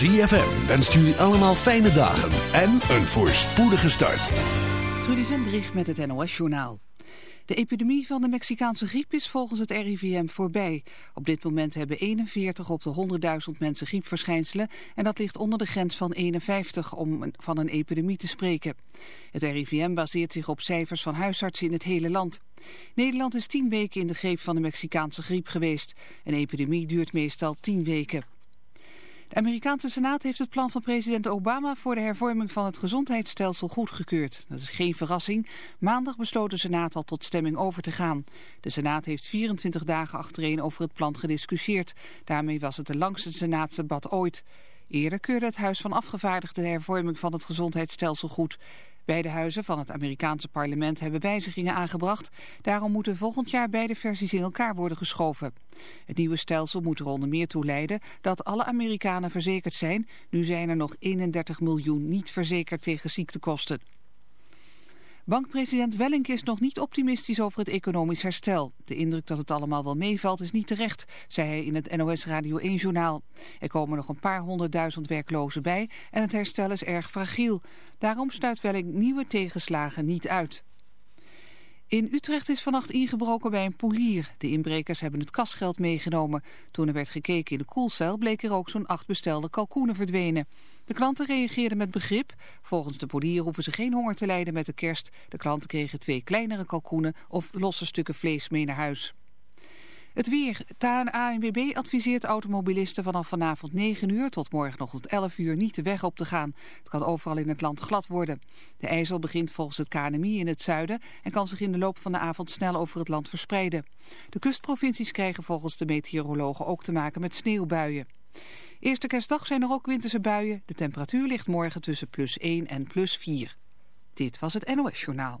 ZFM wenst jullie allemaal fijne dagen en een voorspoedige start. Trudy Vendrich met het NOS-journaal. De epidemie van de Mexicaanse griep is volgens het RIVM voorbij. Op dit moment hebben 41 op de 100.000 mensen griepverschijnselen... en dat ligt onder de grens van 51 om van een epidemie te spreken. Het RIVM baseert zich op cijfers van huisartsen in het hele land. Nederland is 10 weken in de greep van de Mexicaanse griep geweest. Een epidemie duurt meestal 10 weken. De Amerikaanse Senaat heeft het plan van president Obama voor de hervorming van het gezondheidsstelsel goedgekeurd. Dat is geen verrassing. Maandag besloot de Senaat al tot stemming over te gaan. De Senaat heeft 24 dagen achtereen over het plan gediscussieerd. Daarmee was het de langste Senaatsdebat ooit. Eerder keurde het Huis van Afgevaardigden de hervorming van het gezondheidsstelsel goed. Beide huizen van het Amerikaanse parlement hebben wijzigingen aangebracht. Daarom moeten volgend jaar beide versies in elkaar worden geschoven. Het nieuwe stelsel moet er onder meer toe leiden dat alle Amerikanen verzekerd zijn. Nu zijn er nog 31 miljoen niet verzekerd tegen ziektekosten. Bankpresident Wellink is nog niet optimistisch over het economisch herstel. De indruk dat het allemaal wel meevalt is niet terecht, zei hij in het NOS Radio 1-journaal. Er komen nog een paar honderdduizend werklozen bij en het herstel is erg fragiel. Daarom sluit Wellink nieuwe tegenslagen niet uit. In Utrecht is vannacht ingebroken bij een polier. De inbrekers hebben het kasgeld meegenomen. Toen er werd gekeken in de koelcel bleek er ook zo'n acht bestelde kalkoenen verdwenen. De klanten reageerden met begrip. Volgens de polier hoeven ze geen honger te lijden met de kerst. De klanten kregen twee kleinere kalkoenen of losse stukken vlees mee naar huis. Het weer. ANWB adviseert automobilisten vanaf vanavond 9 uur tot morgenochtend 11 uur niet de weg op te gaan. Het kan overal in het land glad worden. De ijzel begint volgens het KNMI in het zuiden en kan zich in de loop van de avond snel over het land verspreiden. De kustprovincies krijgen volgens de meteorologen ook te maken met sneeuwbuien. Eerste kerstdag zijn er ook winterse buien. De temperatuur ligt morgen tussen plus 1 en plus 4. Dit was het NOS Journaal.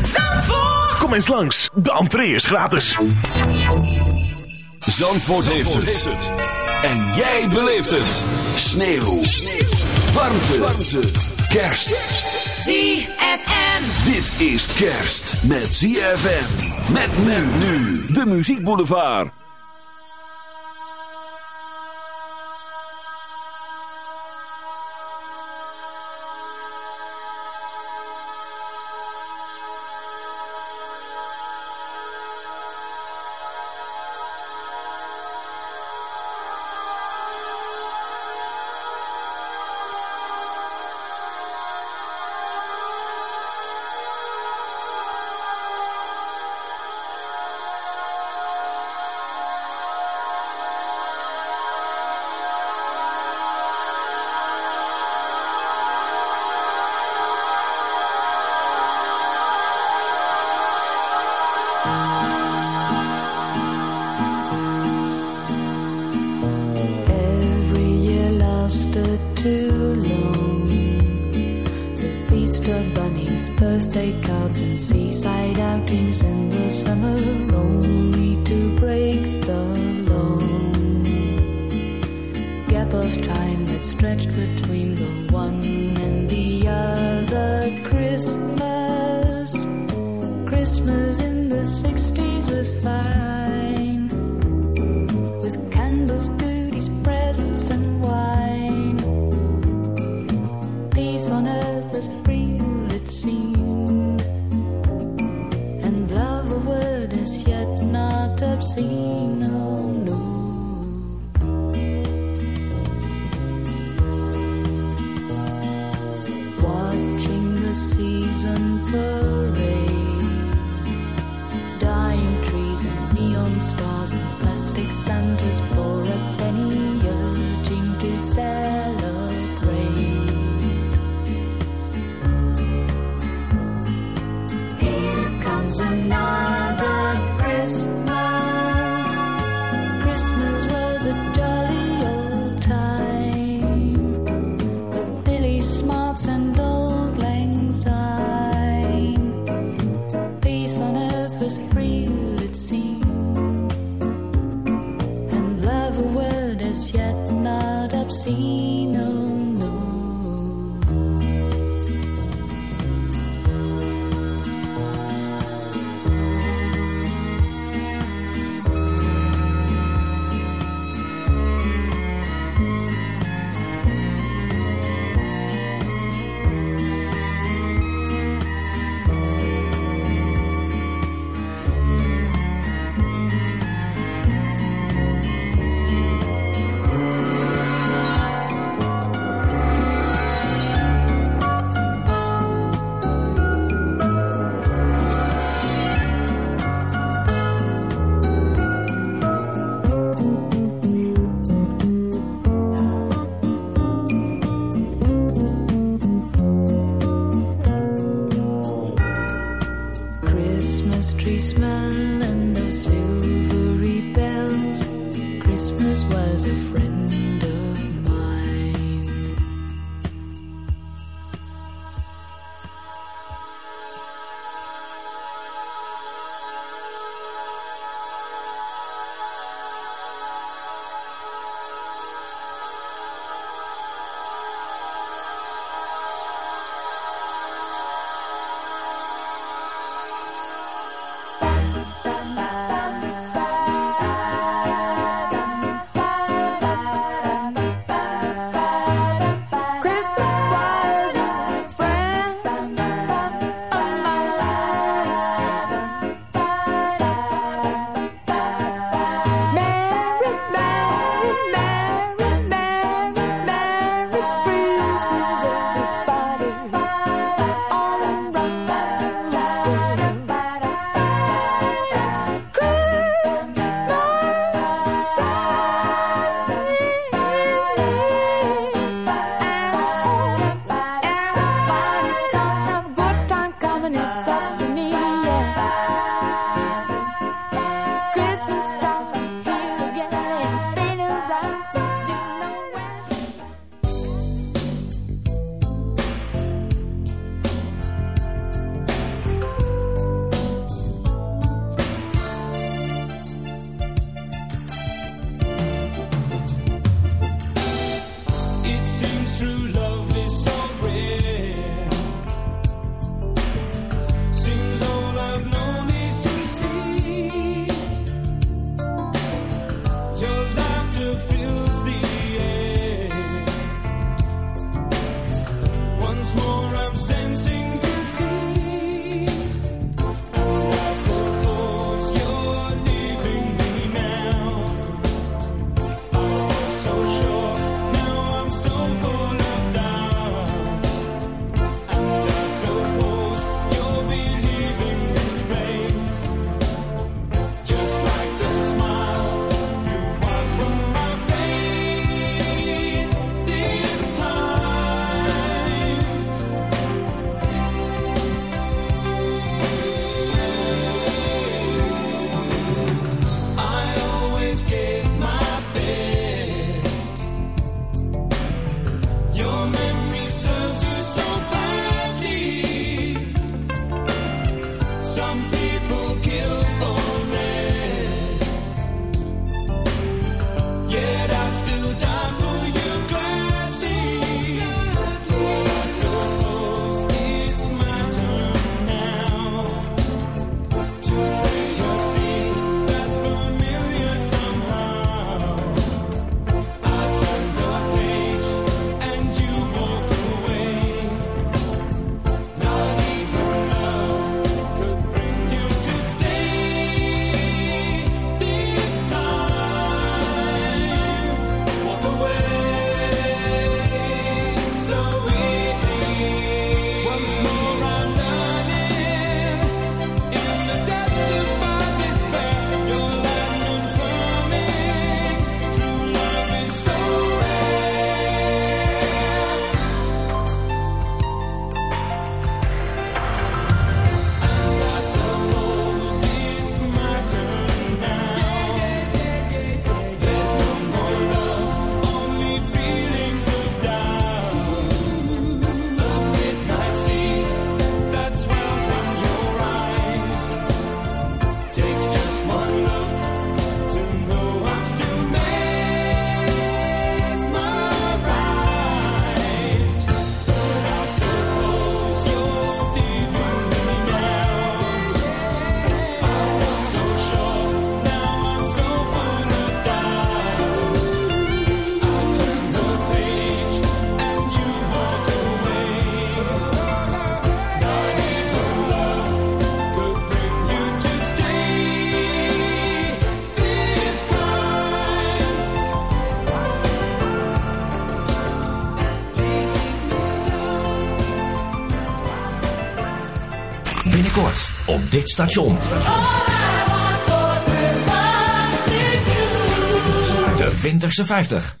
Kom eens langs, de entree is gratis. Zandvoort, heeft, het. En jij beleeft het. Sneeuw. Warmte. Warmte. Kerst. ZFM. Dit is kerst met ZFM. Met men nu. De Muziek Boulevard. Sunday's dit station. De Winterse 50.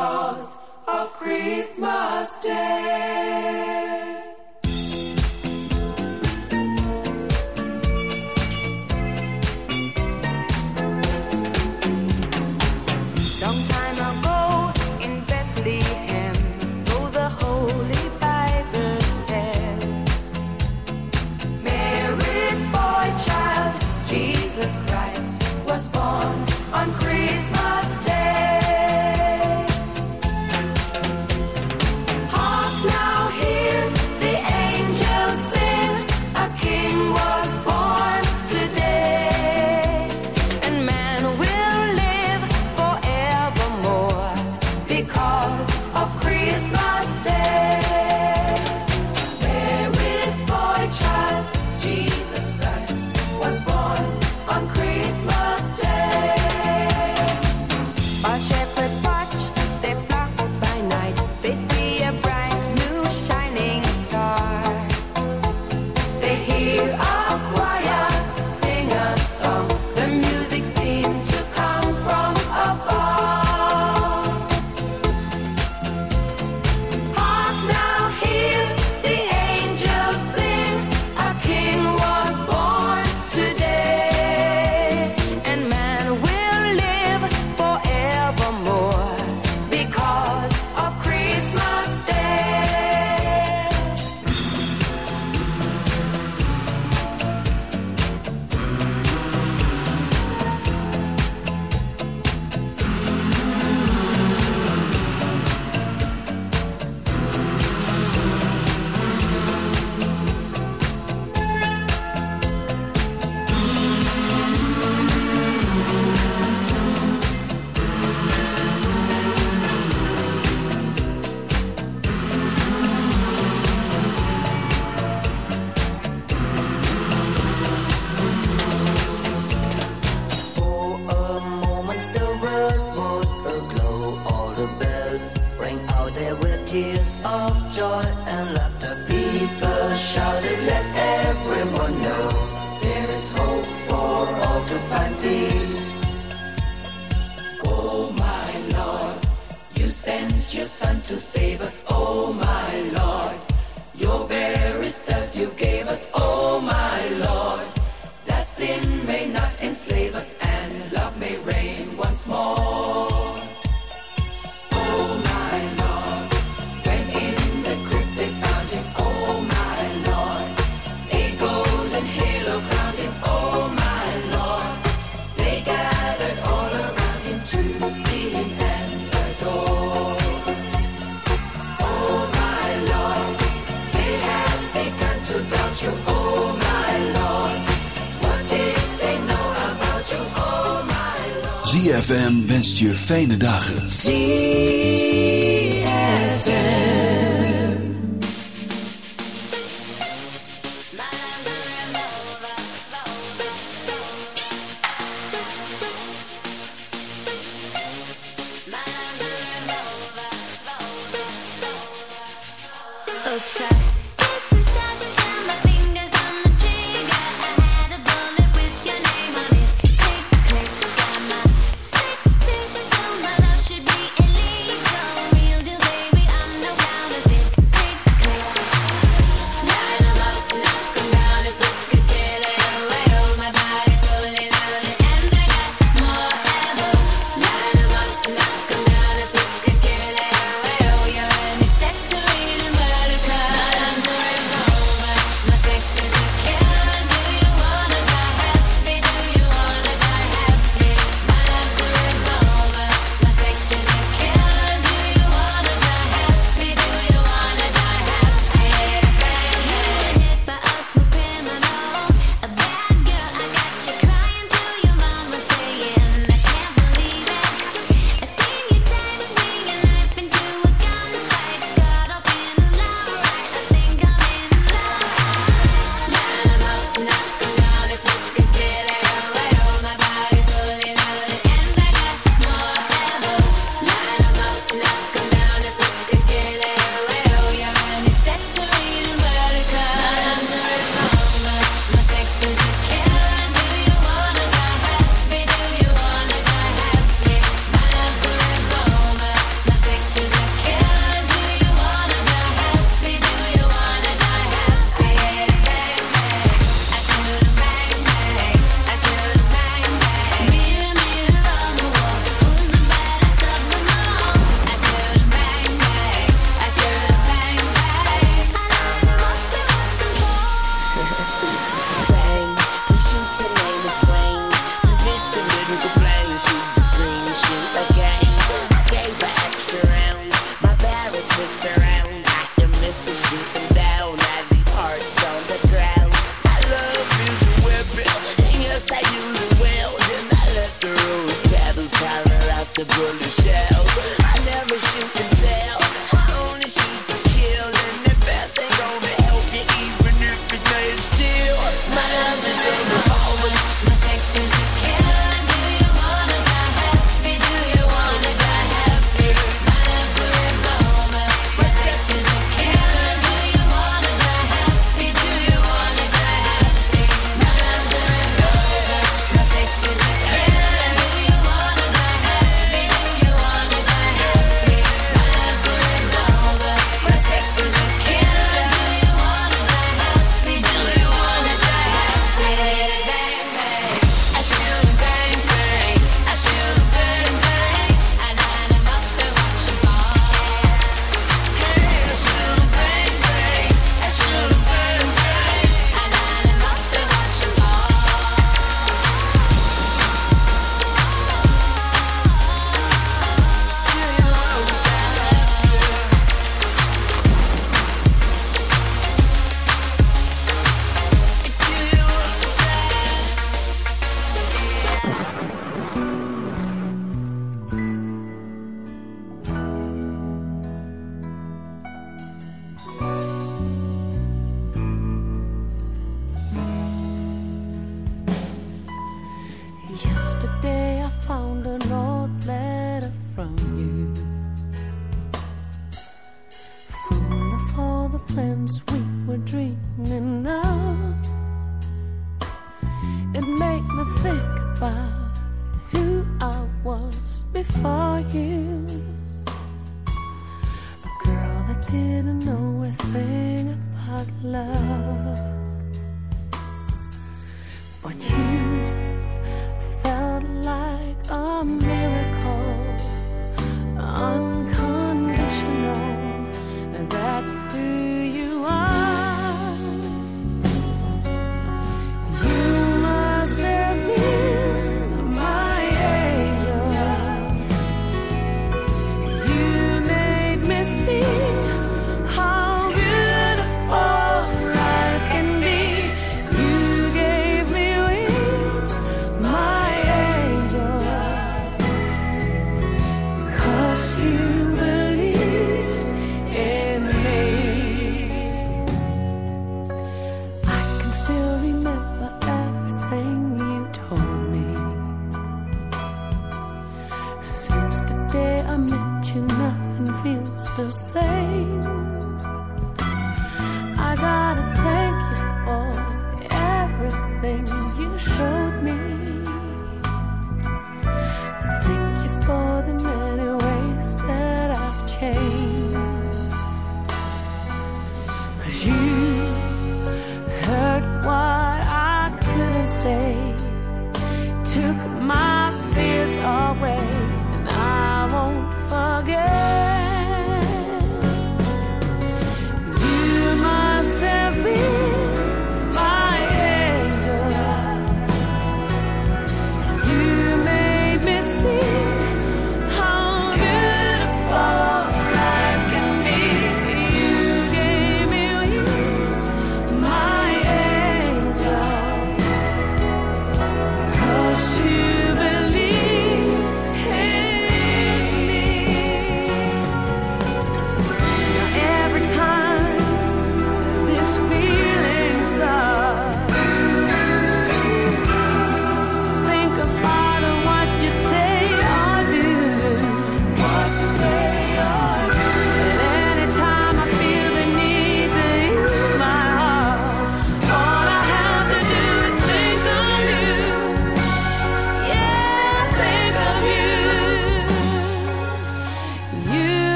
because of Christmas Day. Je fijne dagen. Love.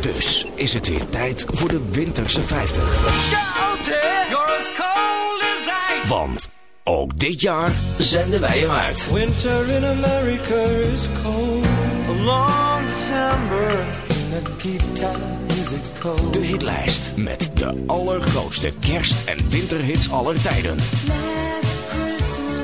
Dus is het weer tijd voor de Winterse 50. Want ook dit jaar zenden wij hem uit. Winter in America is cold. A long December. De hitlijst met de allergrootste kerst- en winterhits aller tijden.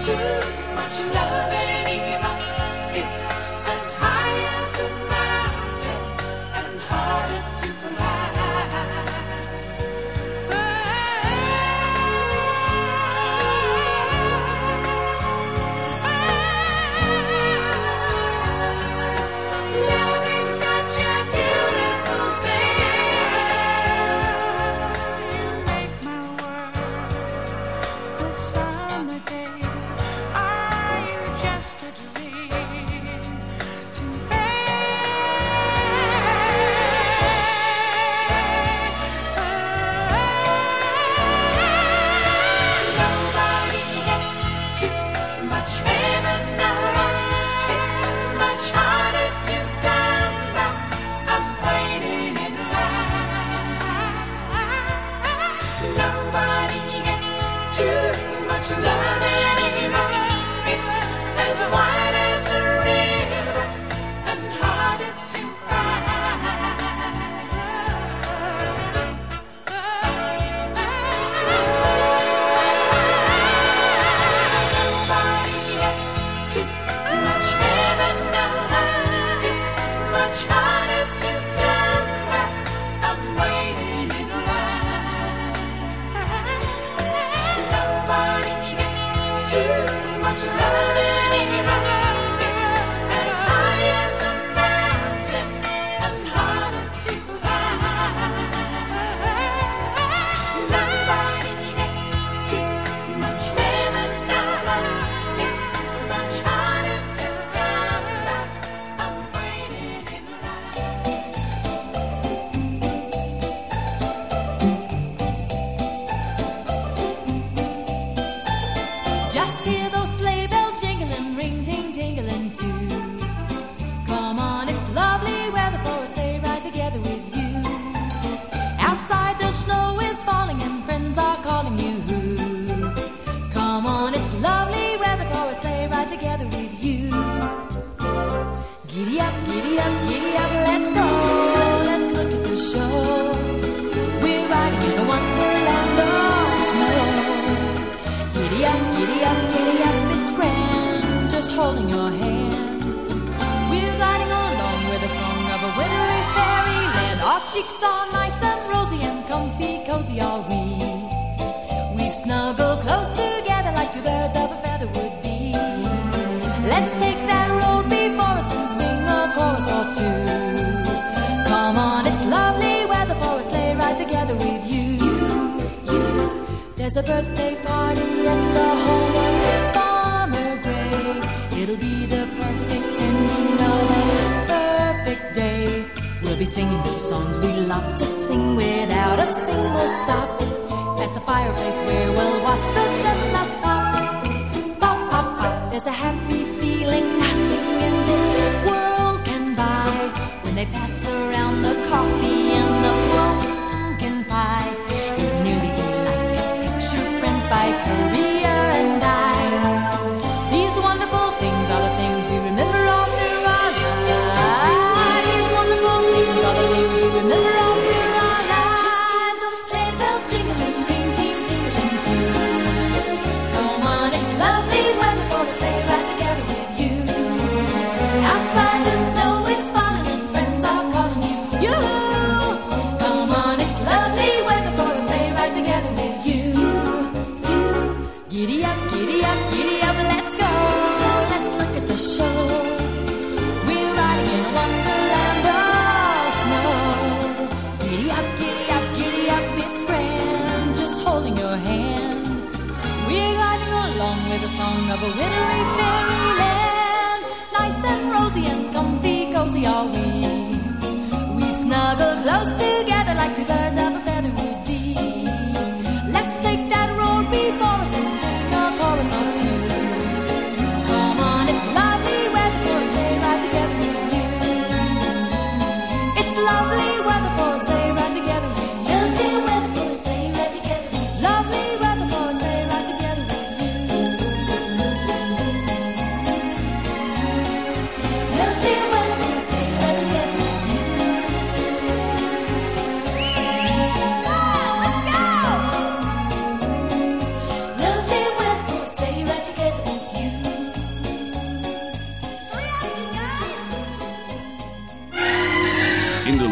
Too much love. together with you. Giddy up, giddy up, giddy up, let's go. Let's look at the show. We're riding in a wonderland of snow. Giddy up, giddy up, giddy up, it's grand. Just holding your hand. We're gliding along with a song of a wintry fairyland. Our cheeks are nice and rosy and comfy, cozy are we. We've snuggled close together like two birds of a feather would Let's take that road before us and sing a chorus or two. Come on, it's lovely weather for a sleigh ride together with you, you. There's a birthday party at the home of Farmer Gray. It'll be the perfect ending of a perfect day. We'll be singing the songs we love to sing without a single stop. At the fireplace where we'll watch the chestnuts pop, pop, pop, pop. There's a happy they pass around the coffee and close to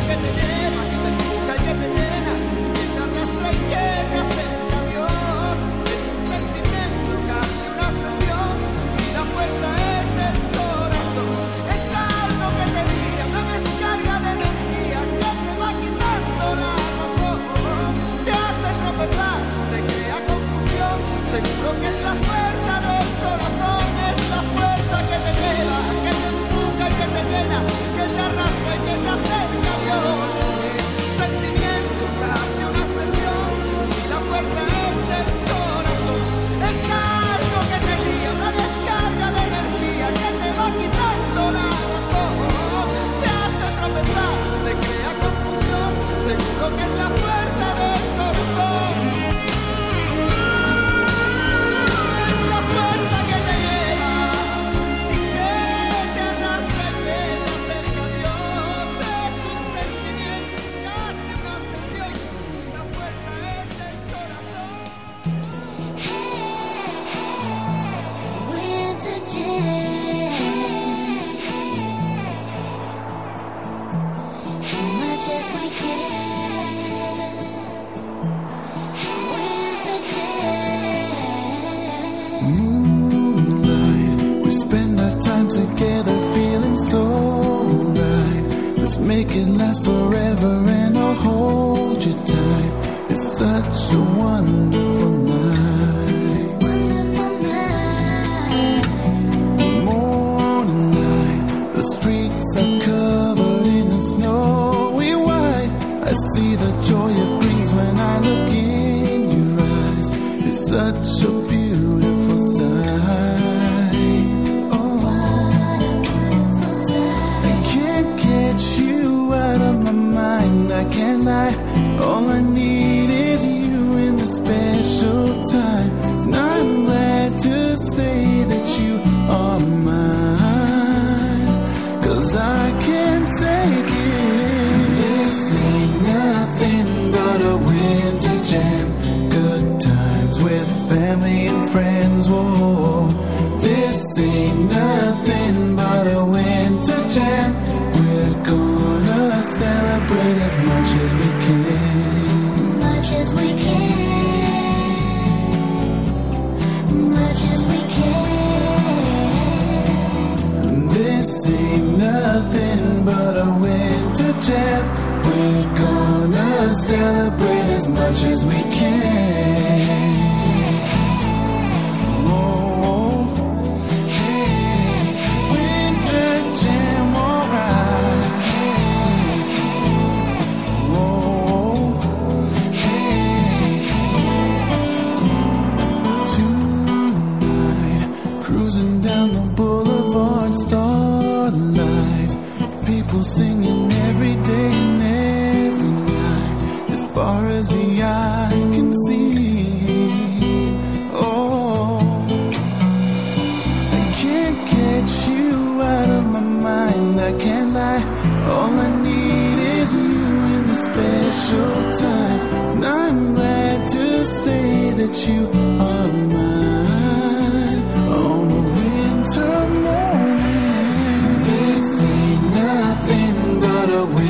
que te llena, que te empuja y te llena, te someone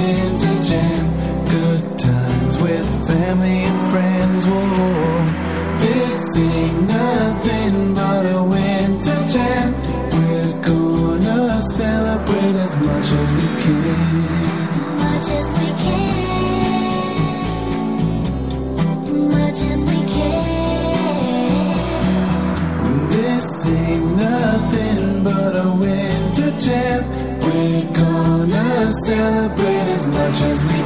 jam to jam. Good times with family and friends. Whoa, this ain't nothing but a winter jam. We're gonna celebrate as much as we can. Much as we can. Much as we can. This ain't nothing but a winter jam gonna celebrate as much as we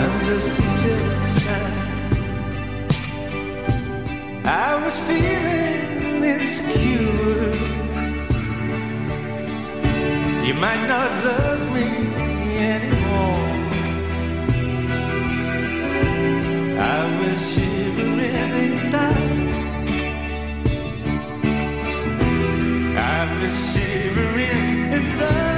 I'm just jealous. I was feeling insecure. You might not love me anymore. I was shivering inside. I was shivering inside.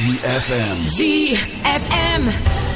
ZFM. ZFM.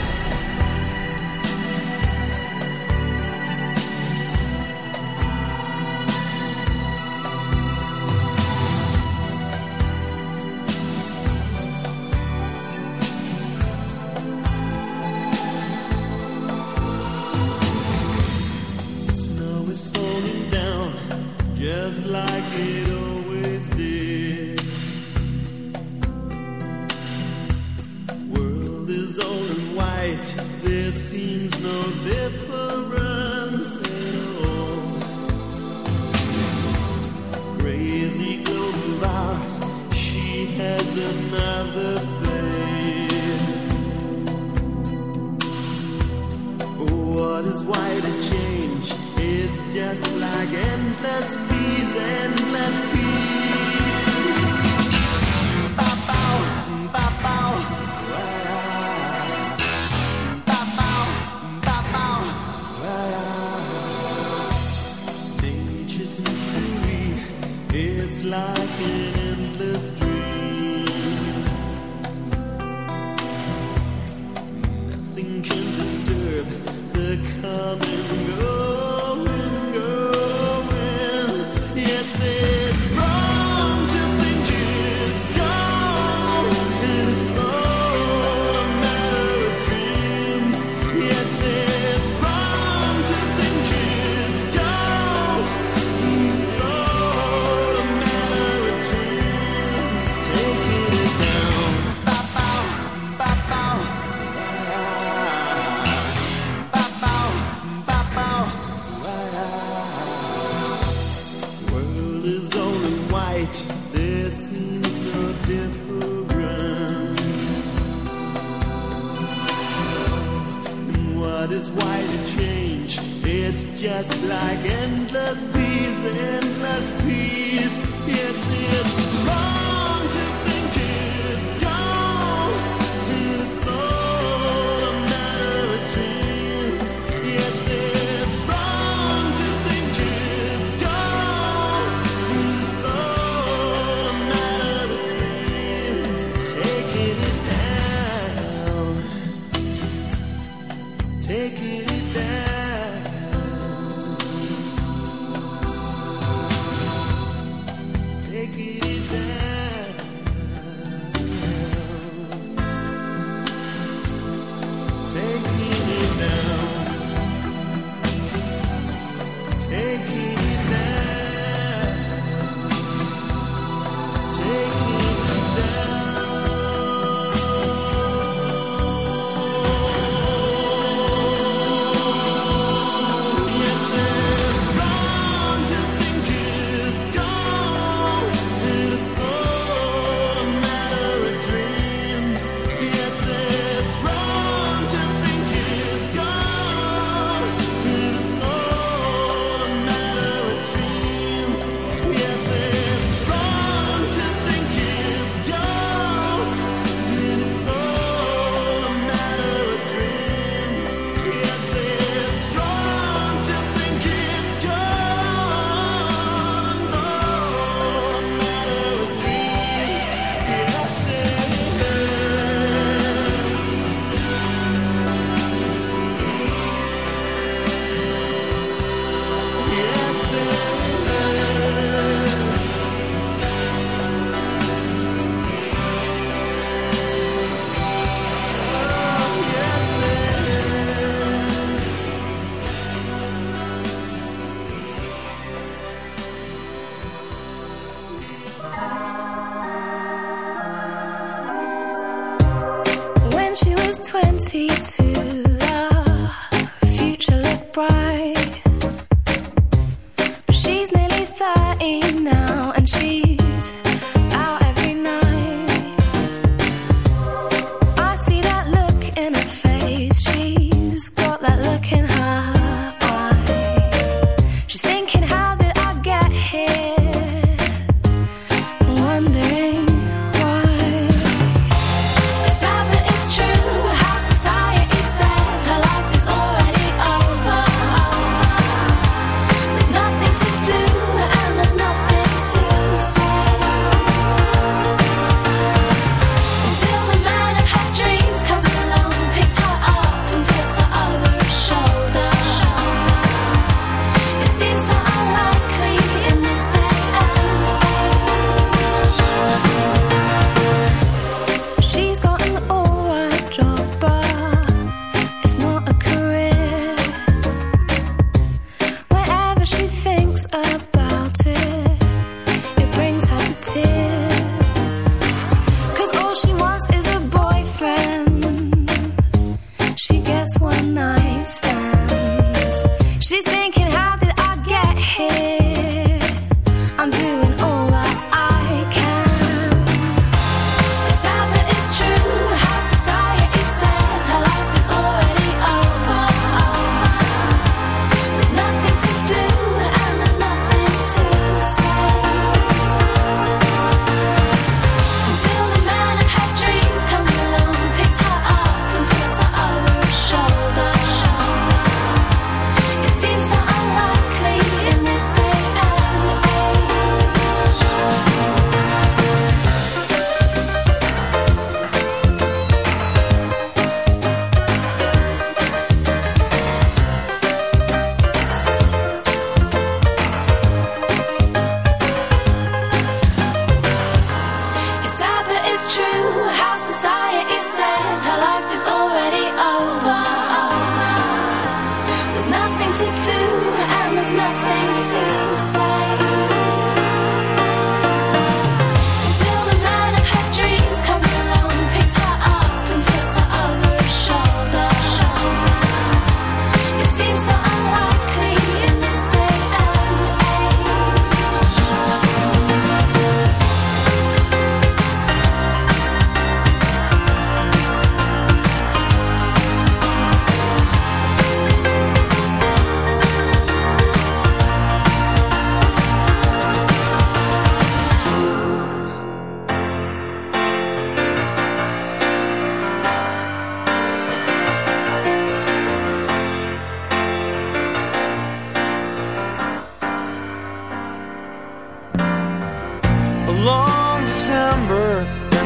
she gets one night stands. She's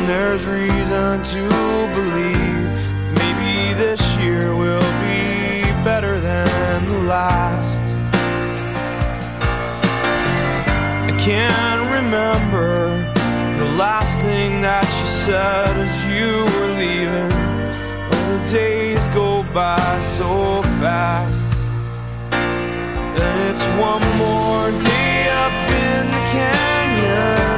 there's reason to believe maybe this year will be better than the last. I can't remember the last thing that you said as you were leaving. But the days go by so fast, and it's one more day up in the canyon.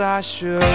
I should.